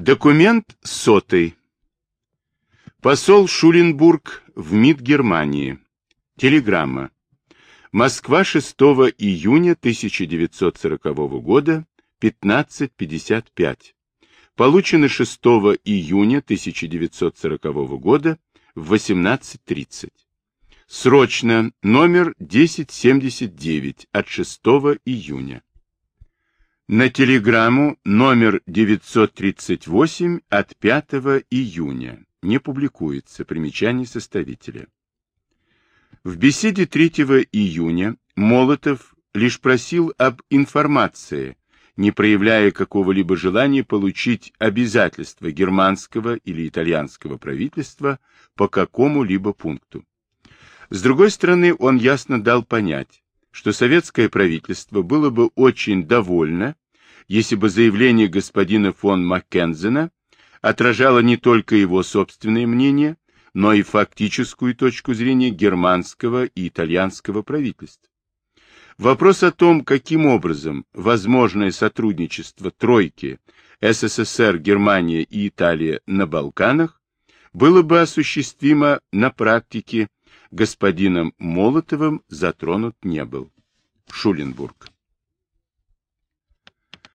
Документ сотый. Посол Шуленбург в МИД Германии. Телеграмма. Москва 6 июня 1940 года, 15.55. Получено 6 июня 1940 года в 18.30. Срочно номер 1079 от 6 июня. На телеграмму номер 938 от 5 июня. Не публикуется. Примечание составителя. В беседе 3 июня Молотов лишь просил об информации, не проявляя какого-либо желания получить обязательства германского или итальянского правительства по какому-либо пункту. С другой стороны, он ясно дал понять, что советское правительство было бы очень довольно, если бы заявление господина фон Маккензена отражало не только его собственное мнение, но и фактическую точку зрения германского и итальянского правительств. Вопрос о том, каким образом возможное сотрудничество тройки СССР, Германия и Италия на Балканах было бы осуществимо на практике, господином Молотовым затронут не был. Шуленбург.